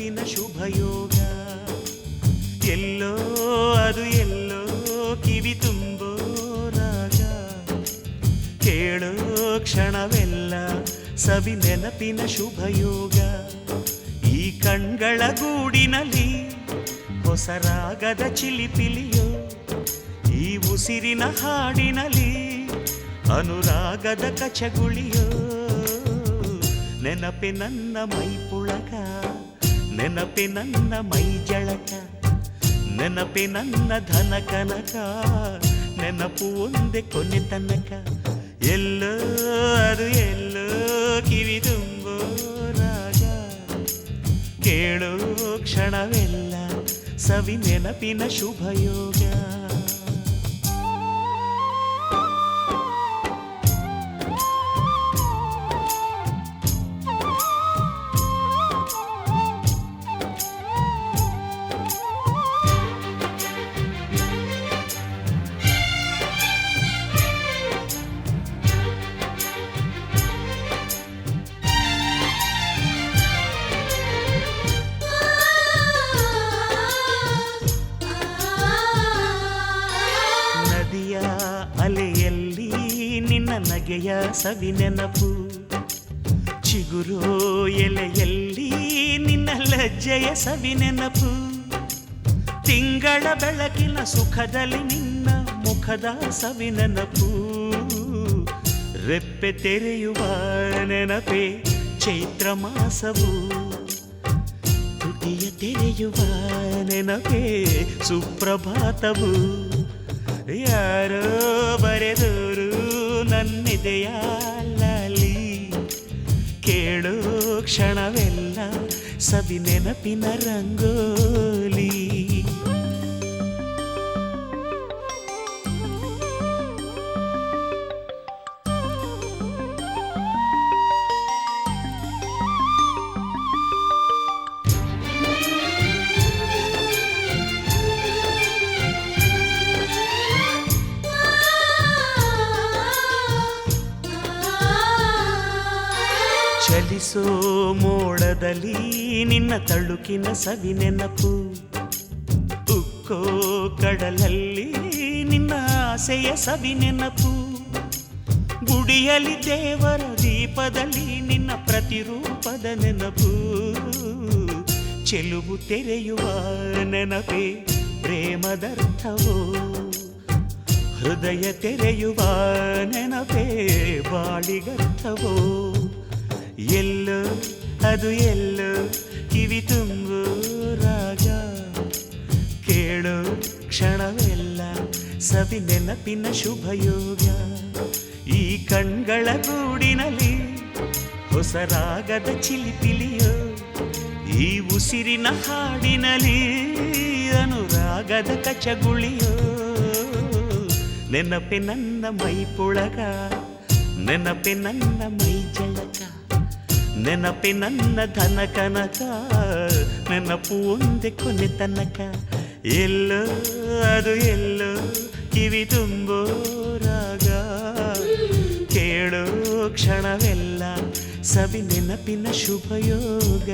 ನೆನಪಿನ ಶುಭಯೋಗ. ಎಲ್ಲೋ ಅದು ಎಲ್ಲೋ ಕಿವಿ ತುಂಬೋ ರಾಗ. ಕೇಳೋ ಕ್ಷಣವೆಲ್ಲ ಸವಿ ನೆನಪಿನ ಶುಭಯೋಗ. ಈ ಕಣ್ಗಳ ಗೂಡಿನಲ್ಲಿ ಹೊಸ ರಾಗದ ಚಿಲಿಪಿಲಿಯೋ ಈ ಉಸಿರಿನ ಹಾಡಿನಲ್ಲಿ ಅನುರಾಗದ ಕಚಗುಳಿಯೋ. ನೆನಪಿನನ್ನ ನನ್ನ ಮೈ ಪುಳಕ ನೆನಪೆ ನನ್ನ ಮೈ ಜಳಕ ನೆನಪೆ ನನ್ನ ಧನ ಕನಕ, ನೆನಪು ಒಂದೇ ಕೊನೆ ತನಕ. ಎಲ್ಲೋ ಅದು ಎಲ್ಲೋ ಕಿವಿ ತುಂಬೋ ರಾಗ. ಕೇಳೋ ಕ್ಷಣವೆಲ್ಲ ಸವಿ ನೆನಪಿನ ಶುಭಯೋಗ. ನಗೆಯ ಸವಿ ನೆನಪು. ಚಿಗುರು ಎಲೆಯಲ್ಲಿ ನಿನ್ನ ಲಜ್ಜೆಯ ಸವಿ ನೆನಪು. ತಿಂಗಳ ಬೆಳಕಿನ ಸುಖದಲ್ಲಿ ನಿನ್ನ ಮುಖದ ಸವಿ ನೆನಪು. ರೆಪ್ಪೆ ತೆರೆಯುವ ನೆನಪೇ ಚೈತ್ರ ಮಾಸವು. ತುಟಿಯ ತೆರೆಯುವ ನೆನಪೇ ಸುಪ್ರಭಾತವು. ಯಾರೋ ಬರೆದೋರು ನನ್ನಿದೆಯ ಲಲಿ. ಕೇಳು ಕ್ಷಣವೆಲ್ಲ ಸವಿ ನೆನಪಿನ ರಂಗೋಲಿ. ಚಲಿಸೋ ಮೋಡದಲ್ಲಿ ನಿನ್ನ ತಳುಕಿನ ಸವಿ ನೆನಪು. ಉಕ್ಕೋ ಕಡಲಲ್ಲಿ ನಿನ್ನ ಆಸೆಯ ಸವಿ ನೆನಪು. ಗುಡಿಯಲಿ ದೇವರ ದೀಪದಲ್ಲಿ ನಿನ್ನ ಪ್ರತಿರೂಪದ ನೆನಪು. ಚೆಲುವು ತೆರೆಯುವ ನೆನಪೇ ಪ್ರೇಮದರ್ಥವೋ ಹೃದಯ ತೆರೆಯುವ ನೆನಪೇ ಬಾಳಿಗರ್ಥವೋ? ಎಲ್ಲೋ, ಅದು ಎಲ್ಲೋ, ಕಿವಿ ತುಂಬು ರಾಗ. ಕೇಳೋ ಕ್ಷಣವೆಲ್ಲ ಸವಿ ನೆನಪಿನ ಶುಭಯೋಗ. ಈ ಕಣ್ಗಳ ಗೂಡಿನಲ್ಲಿ ಹೊಸ ರಾಗದ ಚಿಲಿಪಿಲಿಯೋ ಈ ಉಸಿರಿನ ಹಾಡಿನಲ್ಲಿ ಅನುರಾಗದ ಕಚಗುಳಿಯೋ. ನೆನಪೆ ನನ್ನ ಮೈ ಪುಳಗ ನೆನಪೆ ನನ್ನ ಮೈ ಜಳಕ ನೆನಪೆ ನನ್ನ ಧನ ಕನಕ, ನೆನಪು ಒಂದೇ ಕೊನೆ ತನಕ. ಎಲ್ಲೋ ಅದು ಎಲ್ಲೋ ಕಿವಿ ತುಂಬೋ ರಾಗ. ಕೇಳೋ ಕ್ಷಣವೆಲ್ಲ ಸವಿ ನೆನಪಿನ ಶುಭಯೋಗ.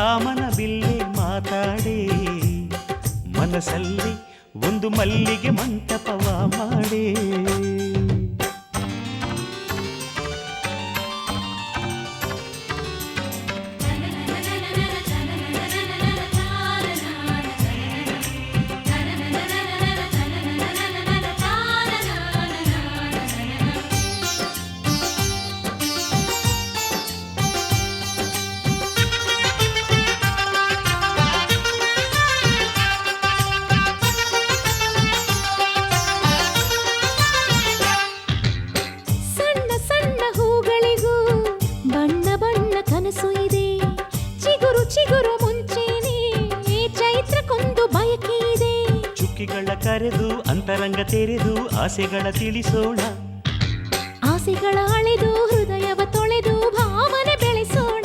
ಕಾಮನ ಬಿಲ್ಲೆ ಮಾತಾಡೆ ಮನಸ್ಸಲ್ಲಿ ಒಂದು ಮಲ್ಲಿಗೆ ಮಂಟಪವ ಮಾಡೆ. ತೆರೆದು ಆಸೆಗಳ ತಿಳಿಸೋಣ. ಆಸೆಗಳ ಅಳೆದು ಹೃದಯವ ತೊಳೆದು ಭಾವನೆ ಬೆಳೆಸೋಣ.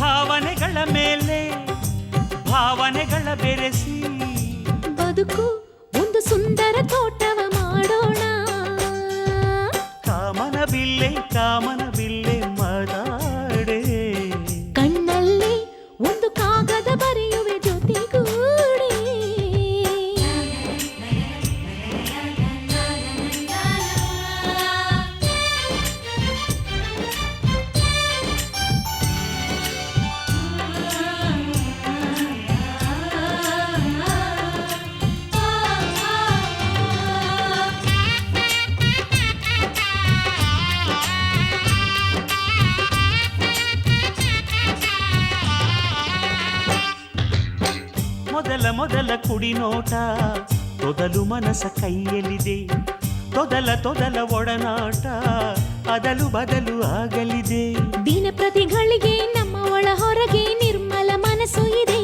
ಭಾವನೆಗಳ ಮೇಲೆ ಭಾವನೆಗಳ ಬೆರೆಸಿ. ಬದುಕು ತೊದಲ ತೊದಲ ಒಡನಾಟ ಅದಲು ಬದಲು ಆಗಲಿದೆ. ದಿನ ಪ್ರತಿಗಳಿಗೆ ನಮ್ಮ ಒಳ ಹೊರಗೆ ನಿರ್ಮಲ ಮನಸ್ಸು ಇದೆ.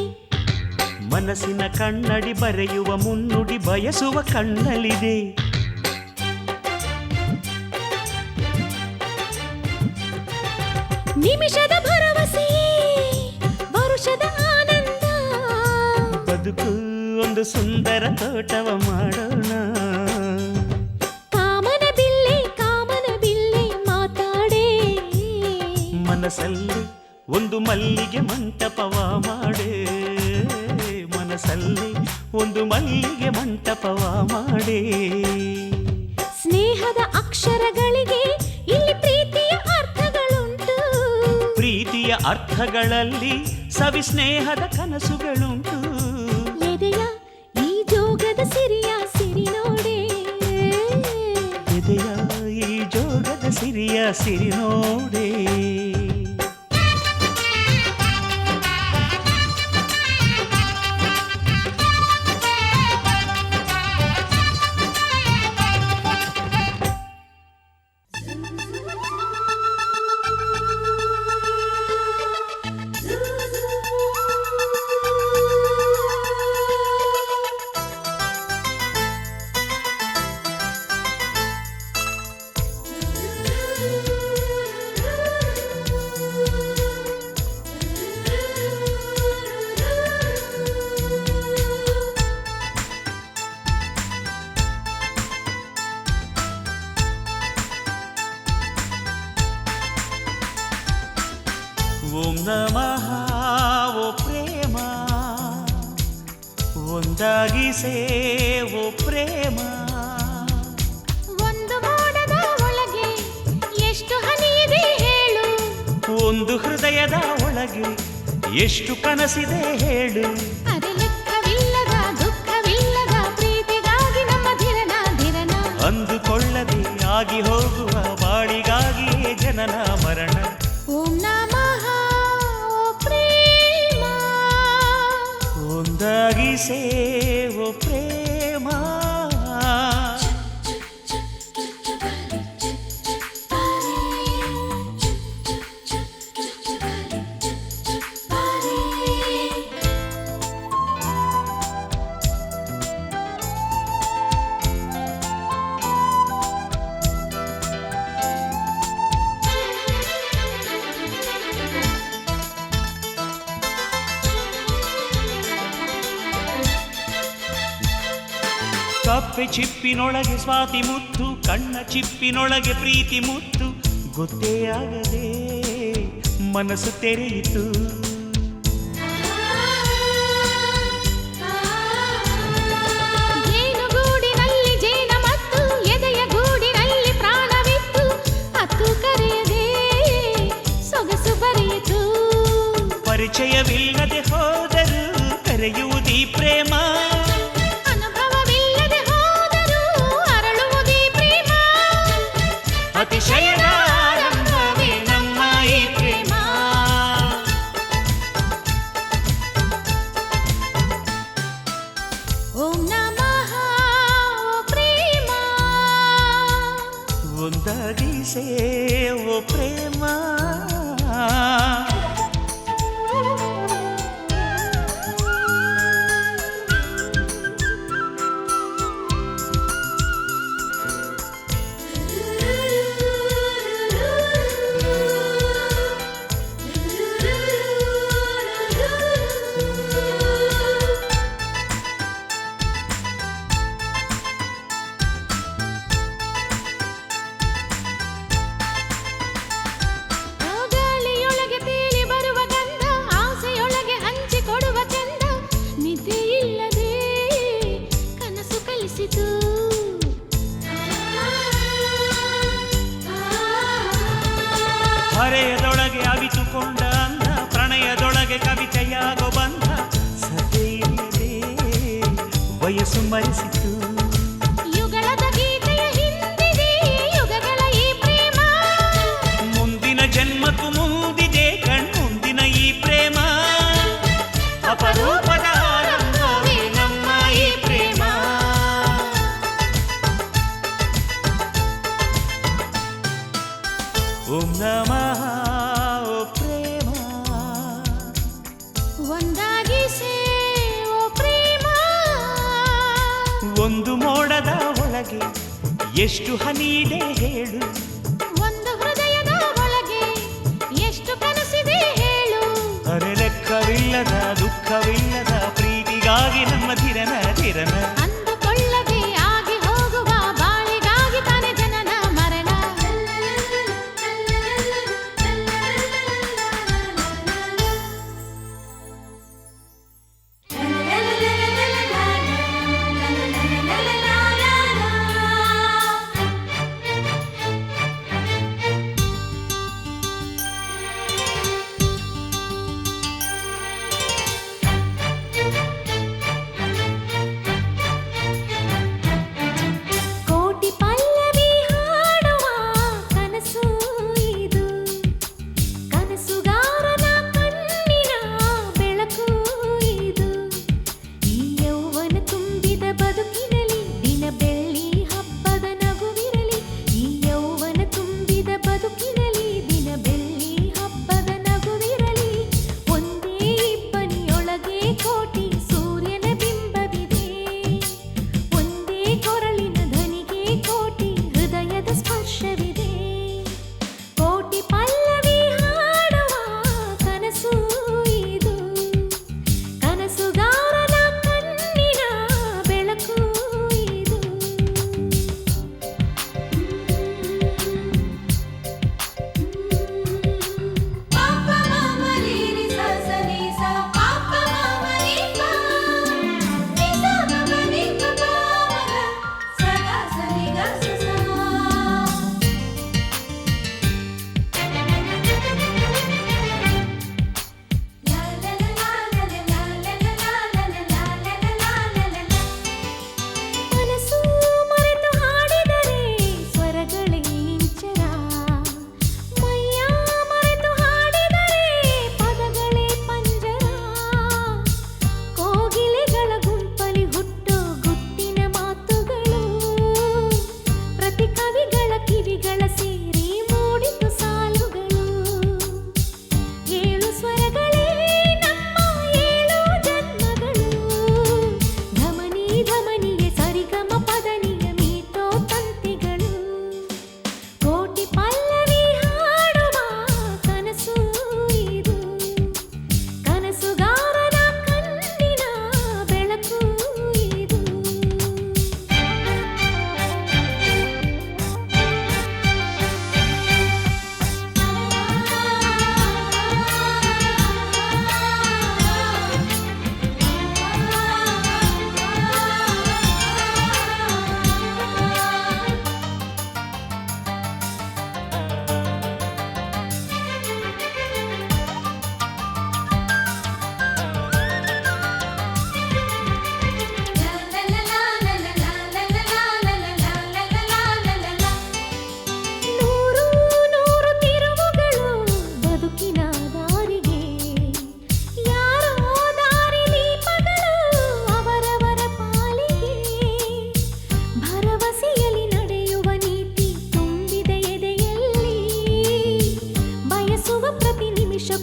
ಮನಸ್ಸಿನ ಕಣ್ಣಡಿ ಬರೆಯುವ ಮುನ್ನುಡಿ ಬಯಸುವ ಕಣ್ಣಲಿದೆ ನಿಮಿಷದ ಭರವಸೆ ವರುಷದ ಆನಂದ. ಬದುಕು ಒಂದು ಸುಂದರ ತೋಟವ ಮಾಡೋಣ. ಮನಸ್ಸಲ್ಲಿ ಒಂದು ಮಲ್ಲಿಗೆ ಮಂಟಪವ ಮಾಡೆ. ಮನಸ್ಸಲ್ಲಿ ಒಂದು ಮಲ್ಲಿಗೆ ಮಂಟಪವ ಮಾಡೆ. ಸ್ನೇಹದ ಅಕ್ಷರಗಳಿಗೆ ಇಲ್ಲಿ ಪ್ರೀತಿಯ ಅರ್ಥಗಳುಂಟು. ಪ್ರೀತಿಯ ಅರ್ಥಗಳಲ್ಲಿ ಸವಿ ಸ್ನೇಹದ ಕನಸುಗಳುಂಟು. ಎದೆಯ ಈ ಜೋಗದ ಸಿರಿಯ ಸಿರಿ ನೋಡೆ. ಎದೆಯ ಈ ಜೋಗದ ಸಿರಿಯ ಸಿರಿ ನೋಡೆ. ಸೇವೋ ಪ್ರೇಮ. ಒಂದು ಮೋಡದ ಒಳಗೆ ಎಷ್ಟು ಹನಿ ಇದೆ ಹೇಳು. ಒಂದು ಹೃದಯದ ಒಳಗೆ ಎಷ್ಟು ಕನಸಿದೆ ಹೇಳು. ಲೆಕ್ಕವಿಲ್ಲದ ದುಃಖವಿಲ್ಲದ ಪ್ರೀತಿಗಾಗಿ ನಮ್ಮ ದಿನನ ದಿನನ. ಅಂದುಕೊಳ್ಳದೆ ಆಗಿ ಹೋಗುವ ಬಾಳಿಗಾಗಿ ಜನನ ಮರಣ. ಕಪ್ಪೆ ಚಿಪ್ಪಿನೊಳಗೆ ಸ್ವಾತಿ ಮುತ್ತು ಕಣ್ಣ ಚಿಪ್ಪಿನೊಳಗೆ ಪ್ರೀತಿ ಮುತ್ತು ಗೊತ್ತೇ ಆಗದೆ ಮನಸ್ಸು ತೆರೆಯಿತು.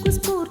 cuscuz.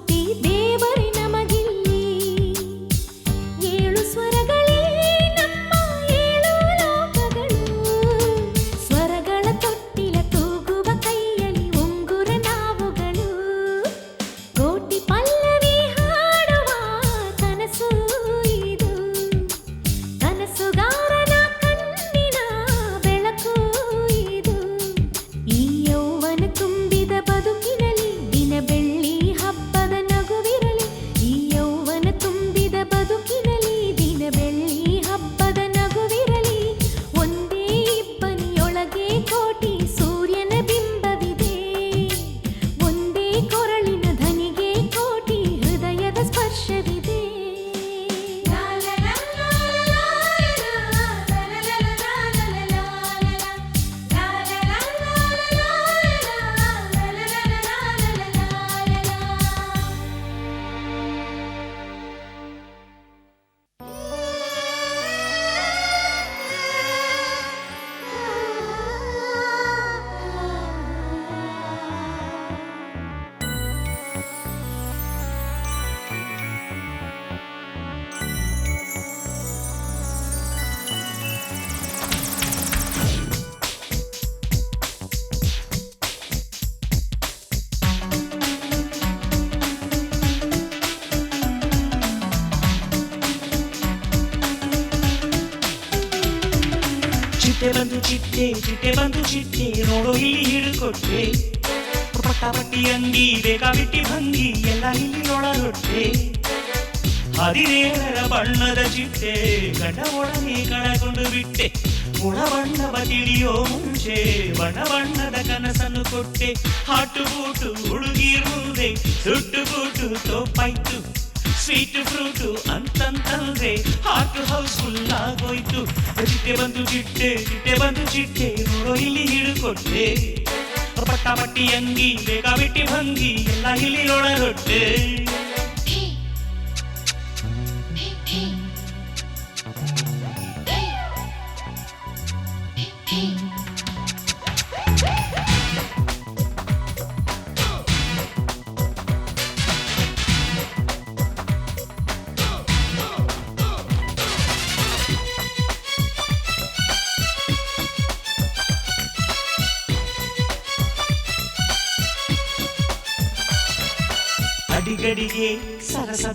ಚಿಟ್ಟೆ ಬಂದು ಚಿಟ್ಟೆ ನೋಡು ಇಲ್ಲಿ ಹಿಡ್ಕೊಟ್ಟೆ ಪಟ್ಟ ಪಟ್ಟಿ ಅಂಗಿ ಬೇಕಾಬಿಟ್ಟಿ ಭಂಗಿ, ಎಲ್ಲ ಇಲ್ಲಿ ನೋಡಲೊಟ್ಟೆ ಹದಿನೇಳರ ಬಣ್ಣದ ಚಿಟ್ಟೆ, ಗಡ ಒಡನೆ ಕಳಕೊಂಡು ಬಿಟ್ಟೆ. ಗುಣ ಬಣ್ಣವ ತಿಳಿಯೋ ಮುಂಚೆ, ಬಣ್ಣ ಬಣ್ಣದ ಕನಸನ್ನು ಕೊಟ್ಟೆ. ಹಾಟು ಬೂಟು ಹುಡುಗಿರುವುದೇ ಸುಟ್ಟು ಬೂಟು ತೋಪಾಯ್ತು. ಸ್ವೀಟ್ ಫ್ರೂಟು ಅಂತಂತಂದ್ರೆ ಹಾಟ್ ಹೌಸ್ ಫುಲ್ ಆಗೋಯ್ತು. ಚಿಟ್ಟೆ ಬಂದು ಚಿಟ್ಟೆ ಚಿಟ್ಟೆ ಬಂದು ಚಿಟ್ಟೆ ನೋಡೋ ಇಲ್ಲಿ ಹಿಡ್ಕೊಟ್ಟೆ. ಪಟ್ಟ ಪಟ್ಟಿ ಅಂಗಿ, ಬೇಕಾಬಿಟ್ಟಿ ಭಂಗಿ, ಎಲ್ಲ ಇಲ್ಲಿ ಒಳಗೊಟ್ಟೆ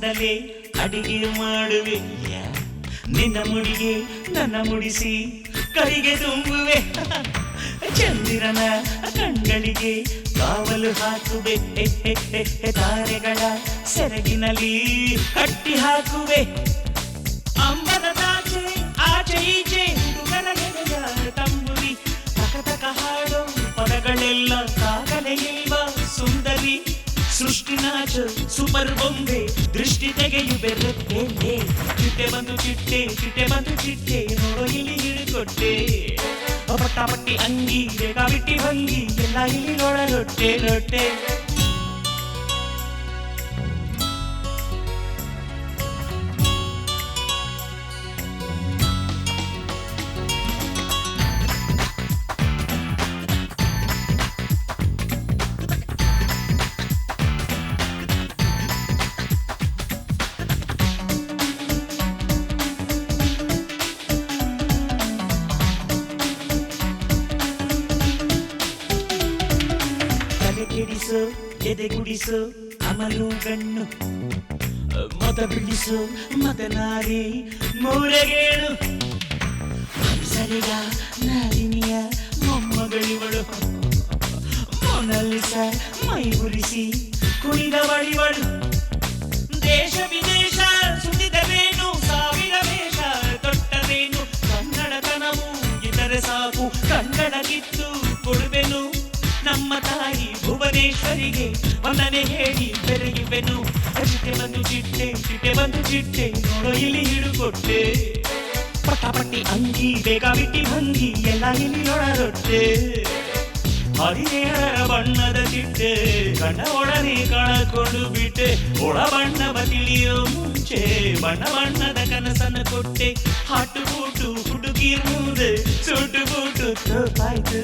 ಸರಸದಲೆ ಅಡಿಗೆ ಮಾಡುವೆ. ನಿನ್ನ ಮುಡಿಗೆ ನನ್ನ ಮುಡಿಸಿ ಕೈಗೆ ತುಂಬುವೆ. ಚಂದಿರನ ಕಣ್ಗಳಿಗೆ ಕಾವಲು ಹಾಕುವೆ. ತಾರೆಗಳ ಸೆರಗಿನಲ್ಲಿ ಕಟ್ಟಿ ಹಾಕುವೆ. ಅಂಬನ ತಾಚೆ, ಆಚೆ ಈಚೆ ಹುಡುಗರ ಎದೆಯ ತಂಬುರಿ ತಕ ಹಾಡೋ ಪದಗಳೆಲ್ಲ ಸುಂದರಿ ಸೃಷ್ಟಿನಾಚ ಸೂಪರ್ ಬೊಂಬೆ, ದೃಷ್ಟಿ ತೆಗೆಯುವೆ ರೆಪ್ಪೆಲೆ ಚಿಟ್ಟೆ ಬಂದು ಚಿಟ್ಟೆ ಚಿಟ್ಟೆ ಬಂದು ಚಿಟ್ಟೆ, ನೋಡೋ ಇಲ್ಲಿ ಹಿಡಿಕೊಟ್ಟೆ. ಪಟ್ಟ ಪಟ್ಟಿ ಅಂಗಿ, ಬೇಕಾಬಿಟ್ಟಿ ಭಂಗಿ, ಎಲ್ಲ ಇಲ್ಲಿ ನೋಡ ರೊಟ್ಟೆ ತಲೆ ಕೆಡಿಸು, ಎದೆ ಗುಡಿಸು ಅಮಲು ಗಣ್ಣು ಮತ ಬಿಡಿಸು ಮತನಾರಿ ಮೂರಗೇಳು. ಸರಿಗ ನಾರಿನಿಯ ಮೊಮ್ಮಗಳಿವಳು. ಮೊನಲಿಸ ಮೈ ಉರಿಸಿ ಕುಣಿದ ಬಳಿವಳು. ದೇಶ ವಿದೇಶ ಸುತ್ತಿದವೇನು ಸಾವಿರ ವೇಷ ತೊಟ್ಟರೇನು ಕನ್ನಡತನವು ಇತರೆ ಸಾಕು, ಕನ್ನಡ ಕಿತ್ತು ಕೊಡುವೆನು ನಮ್ಮ ತಾಯಿ ಭುವನೇಶ್ವರಿಗೆ ವಂದನೆ ಹೇಳಿ ಬೆರಗಿವೆನು. ಚಿಟ್ಟೆ ಬಂದು ಚಿಟ್ಟೆ ಚಿಟ್ಟೆ ಬಂದು ಚಿಟ್ಟೆ, ನೋಡೋ ಇಲ್ಲಿ ಹಿಡುಕೊಟ್ಟೆ ಪಟಾಪಟ್ಟಿ ಅಂಗಿ ಬಿಟ್ಟಿ ಭಂಗಿ, ಎಲ್ಲ ಇಲ್ಲಿ ಒಳರೊಟ್ಟೆ. ಹದಿನೇಳರ ಬಣ್ಣದ ಚಿಟ್ಟೆ ಕಣ್ಣ ಒಡನೆ ಕಳಕೊಂಡು ಬಿಟ್ಟೆ. ಒಳ ಬಣ್ಣ ತಿಳಿಯೋ ಮುಂಚೆ, ಬಣ್ಣ ಬಣ್ಣದ ಕನಸನ್ನು ಕೊಟ್ಟೆ. ಹಾಟು ಬೂಟು ಹುಡುಗಿ ಮುಂದೆ ಸುಟ್ಟು ಬೂಟು ತೋಪಾಯ್ತು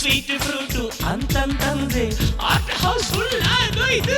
ಸ್ವೀಟ್ ಫ್ರೂಟು ಅಂತಂತಂದ್ರೆ ಆರ್ಟ್ ಹೌಸ್ ಫುಲ್ ಆಗೋಯ್ತು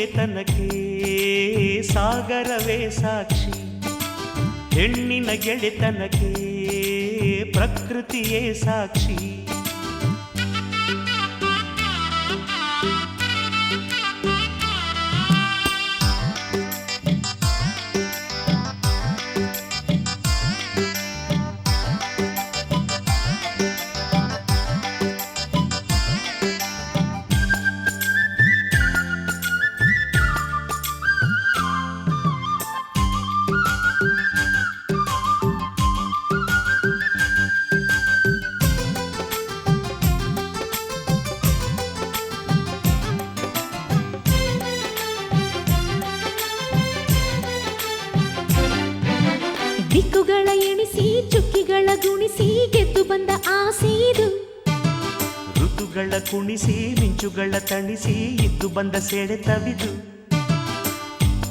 ಗೆಳೆತನಕ್ಕೆ ಸಾಗರವೇ ಸಾಕ್ಷಿ. ಹೆಣ್ಣಿನ ಗೆಳೆತನಕ್ಕೆ ಪ್ರಕೃತಿಯೇ ಸಾಕ್ಷಿ. ದಿಕ್ಕುಗಳ ಎಣಿಸಿ ಚುಕ್ಕಿಗಳ ಗುಣಿಸಿ ಗೆದ್ದು ಬಂದ ಆಸೀದು ಋತುಗಳ ಕುಣಿಸಿ ಮಿಂಚುಗಳ ತಣಿಸಿ ಇದ್ದು ಬಂದ ಸೆಳೆತವಿದು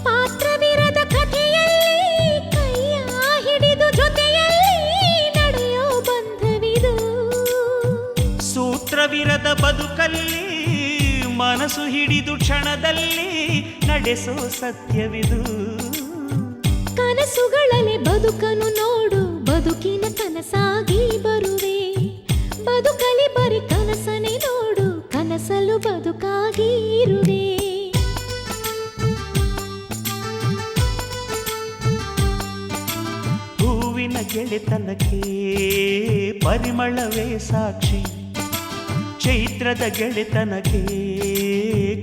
ಪಾತ್ರವಿರದ ಕಥೆಯಲ್ಲಿ ಕೈಯ ಹಿಡಿದು ಜೊತೆಯಲ್ಲಿ ನಡೆಯೋ ಬಂಧವಿದು. ಸೂತ್ರವಿರದ ಬದುಕಲ್ಲಿ ಮನಸ್ಸು ಹಿಡಿದು ಕ್ಷಣದಲ್ಲಿ ನಡೆಸೋ ಸತ್ಯವಿದು. ಕನಸುಗಳಲ್ಲಿ ಬದುಕನು ನೋಡು. ಬದುಕಿನ ಕನಸಾಗಿ ಬರುವೆ. ಬದುಕಲಿ ಬರಿ ಕನಸನೆ ನೋಡು. ಕನಸಲು ಬದುಕಾಗಿ ಇರುವೆ. ಹೂವಿನ ಗೆಳೆತನಕ್ಕೆ ಪರಿಮಳವೇ ಸಾಕ್ಷಿ. ಚೈತ್ರದ ಗೆಳೆತನಕ್ಕೆ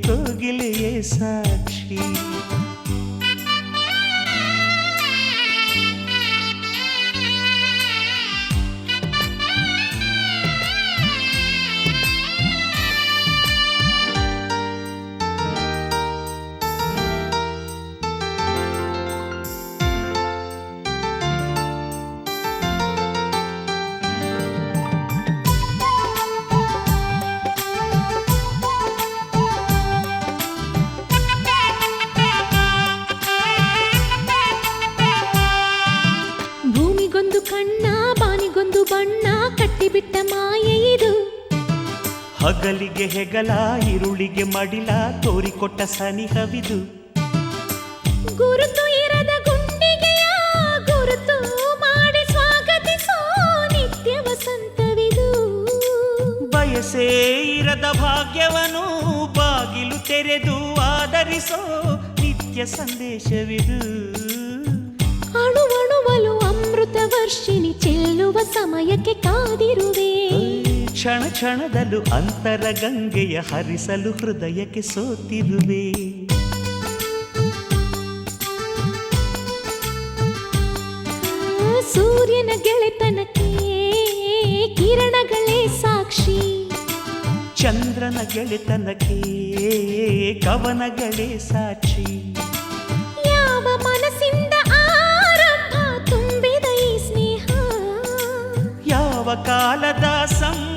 ಕೋಗಿಲೆಯೇ ಸಾಕ್ಷಿ. ಹಗಲಿಗೆ ಹೆಗಲ ಇರುಳಿಗೆ ಮಡಿಲ ತೋರಿಕೊಟ್ಟ ಸನಿಹವಿದು. ಗುರುತು ಇರದ ಗುಂಡಿಗೆಯ ಗುರುತು ಮಾಡಿ ಸ್ವಾಗತಿಸೋ ನಿತ್ಯ ವಸಂತವಿದು. ಬಯಸೇ ಇರದ ಭಾಗ್ಯವನು ಬಾಗಿಲು ತೆರೆದು ಆಧರಿಸೋ ನಿತ್ಯ ಸಂದೇಶವಿದು. ಅಣುವಣುವಲು ಅಮೃತ ವರ್ಷಿಣಿ ಚೆಲ್ಲುವ ಸಮಯಕ್ಕೆ ಕಾದಿರುವೆ. ಕ್ಷಣ ಕ್ಷಣದಲ್ಲೂ ಅಂತರ ಗಂಗೆಯ ಹರಿಸಲು ಹೃದಯಕ್ಕೆ ಸೋತಿರುವೆ ಸೂರ್ಯನ ಗೆಳೆತನಕ್ಕೆ ಕಿರಣಗಳೇ ಸಾಕ್ಷಿ. ಚಂದ್ರನ ಗೆಳೆತನಕ್ಕೆ ಕವನಗಳೇ ಸಾಕ್ಷಿ. ಯಾವ ಮನಸ್ಸಿಂದ ಆರಂಭ ತುಂಬಿದ ಈ ಸ್ನೇಹ. ಯಾವ ಕಾಲದ ಸಂ